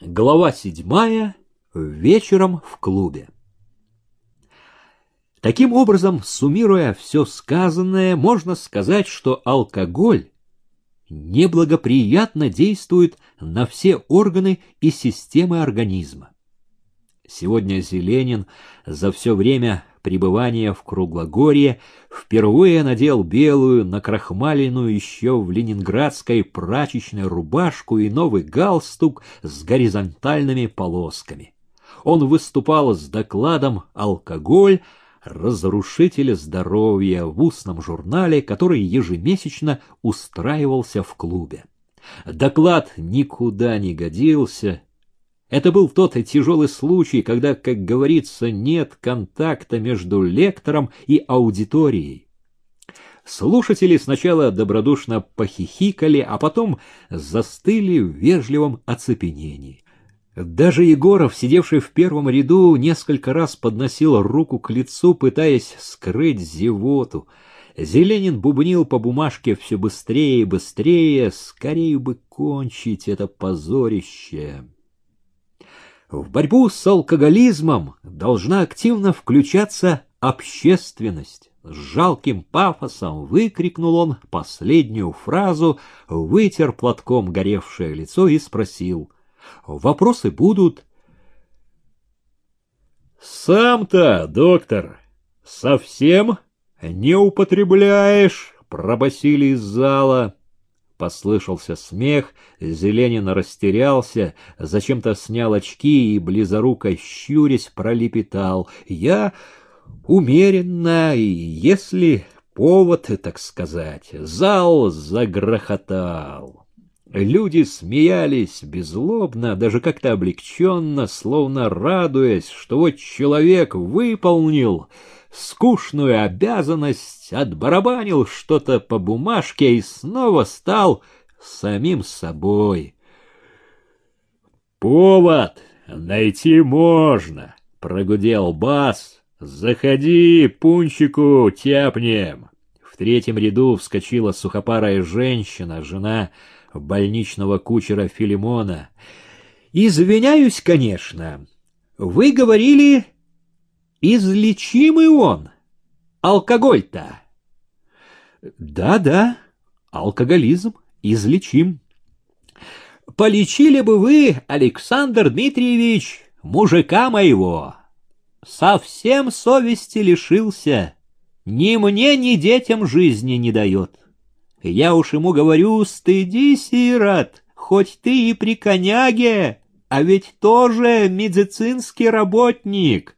Глава седьмая. Вечером в клубе. Таким образом, суммируя все сказанное, можно сказать, что алкоголь неблагоприятно действует на все органы и системы организма. Сегодня Зеленин за все время пребывания в Круглогорье впервые надел белую, накрахмаленную еще в ленинградской прачечной рубашку и новый галстук с горизонтальными полосками. Он выступал с докладом «Алкоголь», разрушителя здоровья в устном журнале, который ежемесячно устраивался в клубе. Доклад никуда не годился, это был тот тяжелый случай, когда, как говорится, нет контакта между лектором и аудиторией. Слушатели сначала добродушно похихикали, а потом застыли в вежливом оцепенении. Даже Егоров, сидевший в первом ряду, несколько раз подносил руку к лицу, пытаясь скрыть зевоту. Зеленин бубнил по бумажке все быстрее и быстрее, скорее бы кончить это позорище. В борьбу с алкоголизмом должна активно включаться общественность. С жалким пафосом выкрикнул он последнюю фразу, вытер платком горевшее лицо и спросил. «Вопросы будут?» «Сам-то, доктор, совсем не употребляешь?» — пробасили из зала. Послышался смех, Зеленин растерялся, зачем-то снял очки и, близоруко щурясь, пролепетал. «Я умеренно, если повод, так сказать, зал загрохотал». Люди смеялись беззлобно, даже как-то облегченно, словно радуясь, что вот человек выполнил скучную обязанность, отбарабанил что-то по бумажке и снова стал самим собой. «Повод найти можно», — прогудел бас. «Заходи, пунчику тяпнем». В третьем ряду вскочила сухопарая женщина, жена больничного кучера Филимона. «Извиняюсь, конечно. Вы говорили Излечимый он, алкоголь-то. Да-да, алкоголизм излечим. Полечили бы вы, Александр Дмитриевич, мужика моего. Совсем совести лишился, ни мне, ни детям жизни не дает. Я уж ему говорю, стыдись, Ирод, хоть ты и при коняге, а ведь тоже медицинский работник.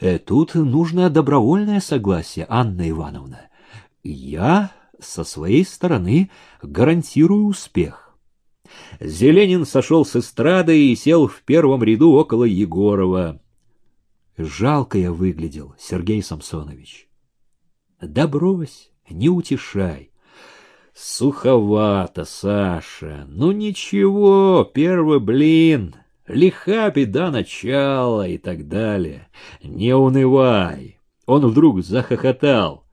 Э, тут нужно добровольное согласие, Анна Ивановна. Я со своей стороны гарантирую успех. Зеленин сошел с эстрады и сел в первом ряду около Егорова. Жалко я выглядел, Сергей Самсонович. Да брось, не утешай. Суховато, Саша. Ну ничего, первый блин лиха беда начала и так далее. Не унывай. Он вдруг захохотал.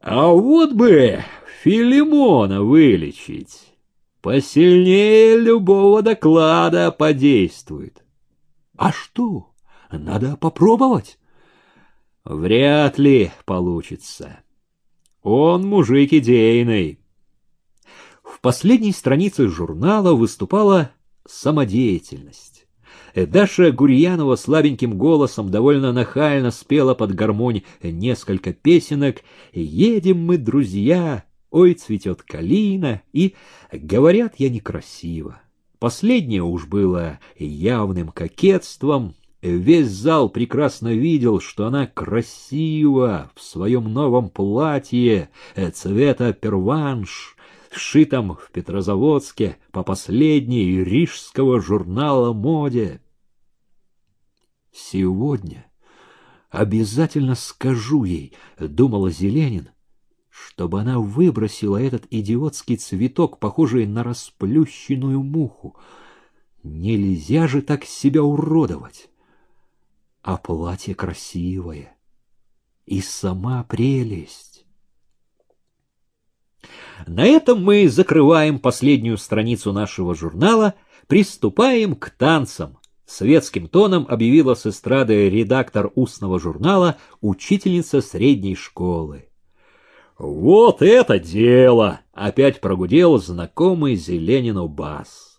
А вот бы Филимона вылечить. Посильнее любого доклада подействует. А что? Надо попробовать. Вряд ли получится. Он мужик идейный. В последней странице журнала выступала самодеятельность. Даша Гурьянова слабеньким голосом довольно нахально спела под гармонь несколько песенок «Едем мы, друзья», «Ой, цветет калина» и «Говорят, я некрасиво». Последнее уж было явным кокетством. Весь зал прекрасно видел, что она красива в своем новом платье цвета перванш, сшитом в Петрозаводске по последней рижского журнала моде. Сегодня обязательно скажу ей, думала Зеленин, чтобы она выбросила этот идиотский цветок, похожий на расплющенную муху. Нельзя же так себя уродовать. А платье красивое. И сама прелесть. На этом мы закрываем последнюю страницу нашего журнала. Приступаем к танцам. Светским тоном объявила с эстрады редактор устного журнала учительница средней школы. «Вот это дело!» — опять прогудел знакомый Зеленину бас.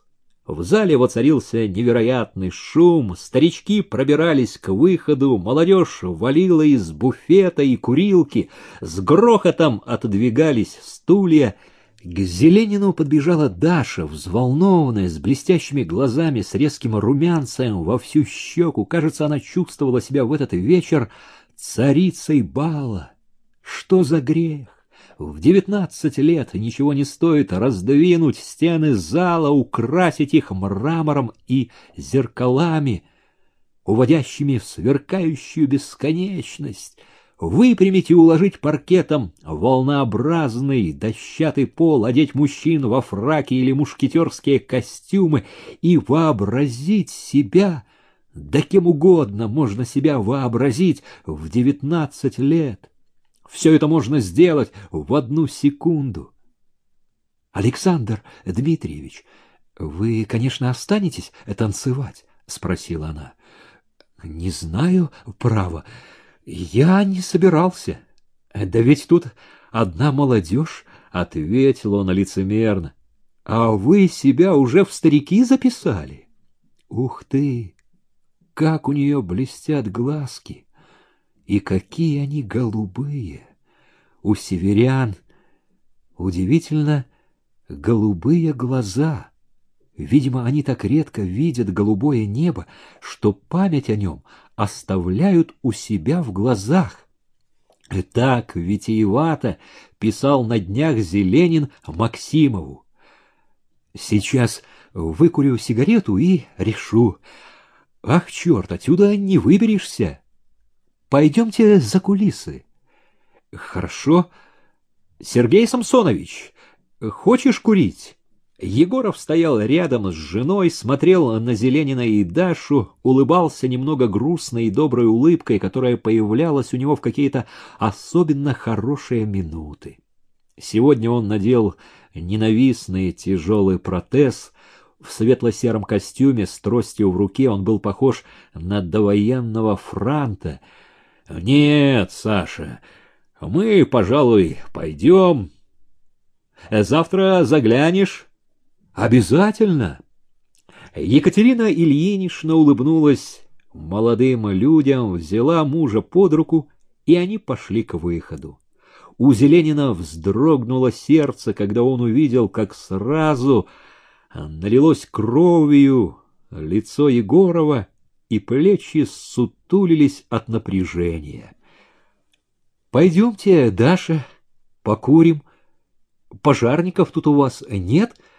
В зале воцарился невероятный шум, старички пробирались к выходу, молодежь валила из буфета и курилки, с грохотом отодвигались стулья — к Зеленину подбежала Даша, взволнованная, с блестящими глазами, с резким румянцем во всю щеку. Кажется, она чувствовала себя в этот вечер царицей бала. Что за грех? В девятнадцать лет ничего не стоит раздвинуть стены зала, украсить их мрамором и зеркалами, уводящими в сверкающую бесконечность — выпрямить и уложить паркетом волнообразный дощатый пол, одеть мужчин во фраки или мушкетерские костюмы и вообразить себя, да кем угодно можно себя вообразить в девятнадцать лет. Все это можно сделать в одну секунду. Александр Дмитриевич, вы, конечно, останетесь танцевать? — спросила она. — Не знаю, право. Я не собирался. Да ведь тут одна молодежь, — ответил он лицемерно. А вы себя уже в старики записали? Ух ты! Как у нее блестят глазки! И какие они голубые! У северян удивительно голубые глаза — Видимо, они так редко видят голубое небо, что память о нем оставляют у себя в глазах. И так витиевато писал на днях Зеленин Максимову. Сейчас выкурю сигарету и решу. Ах, черт, отсюда не выберешься. Пойдемте за кулисы. Хорошо. Сергей Самсонович, хочешь курить? Егоров стоял рядом с женой, смотрел на Зеленина и Дашу, улыбался немного грустной и доброй улыбкой, которая появлялась у него в какие-то особенно хорошие минуты. Сегодня он надел ненавистный тяжелый протез, в светло-сером костюме с тростью в руке он был похож на довоенного франта. — Нет, Саша, мы, пожалуй, пойдем. Завтра заглянешь? Обязательно. Екатерина Ильинична улыбнулась молодым людям, взяла мужа под руку, и они пошли к выходу. У Зеленина вздрогнуло сердце, когда он увидел, как сразу налилось кровью лицо Егорова, и плечи сутулились от напряжения. — Пойдемте, Даша, покурим. Пожарников тут у вас нет? —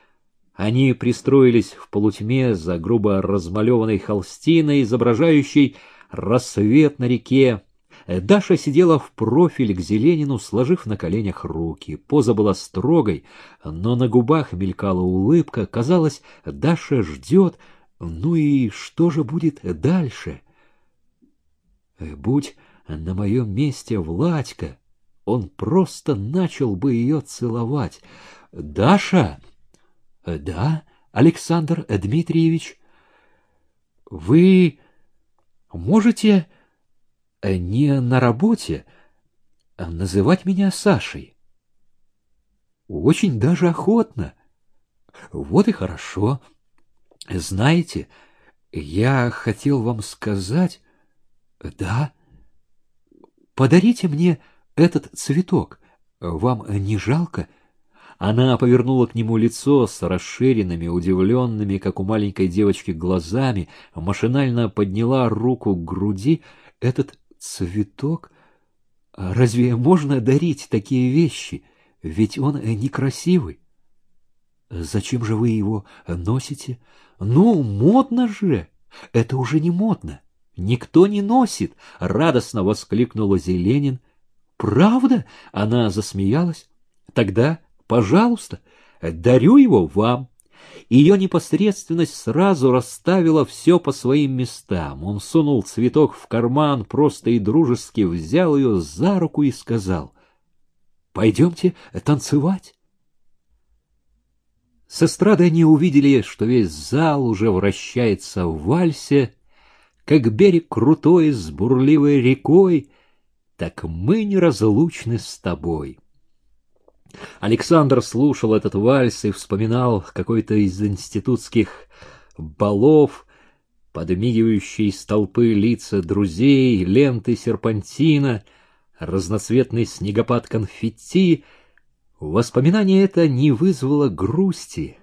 они пристроились в полутьме за грубо размалеванной холстиной, изображающей рассвет на реке. Даша сидела в профиль к Зеленину, сложив на коленях руки. Поза была строгой, но на губах мелькала улыбка. Казалось, Даша ждет. Ну и что же будет дальше? Будь на моем месте Владька, он просто начал бы ее целовать. «Даша!» Э, да, Александр Дмитриевич. Вы можете э, не на работе а называть меня Сашей? Очень даже охотно. Вот и хорошо. Знаете, я хотел вам сказать... Да, подарите мне этот цветок. Вам не жалко? — она повернула к нему лицо с расширенными, удивленными, как у маленькой девочки, глазами, машинально подняла руку к груди. Этот цветок... Разве можно дарить такие вещи? Ведь он некрасивый. Зачем же вы его носите? Ну, модно же! Это уже не модно. Никто не носит, — радостно воскликнула Зеленин. Правда? Она засмеялась. Тогда Пожалуйста, дарю его вам. Ее непосредственность сразу расставила все по своим местам. Он сунул цветок в карман, просто и дружески взял ее за руку и сказал, «Пойдемте танцевать». С эстрады они увидели, что весь зал уже вращается в вальсе, как берег крутой с бурливой рекой, так мы неразлучны с тобой. Александр слушал этот вальс и вспоминал какой-то из институтских балов, подмигивающие из толпы лица друзей, ленты серпантина, разноцветный снегопад конфетти. Воспоминание это не вызвало грусти,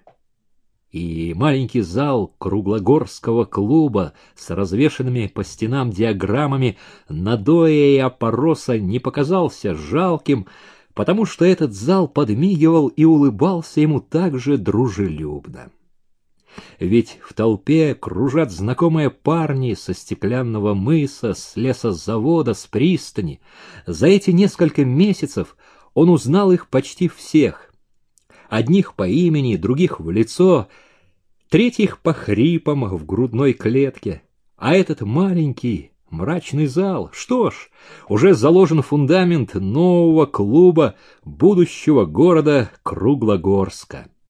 и маленький зал круглогорского клуба с развешенными по стенам диаграммами надоя и опороса не показался жалким, потому что этот зал подмигивал и улыбался ему так же дружелюбно. Ведь в толпе кружат знакомые парни со стеклянного мыса, с лесозавода, с пристани. За эти несколько месяцев он узнал их почти всех. Одних по имени, других в лицо, третьих по хрипам в грудной клетке. А этот маленький, мрачный зал, что ж, уже заложен фундамент нового клуба будущего города Круглогорска.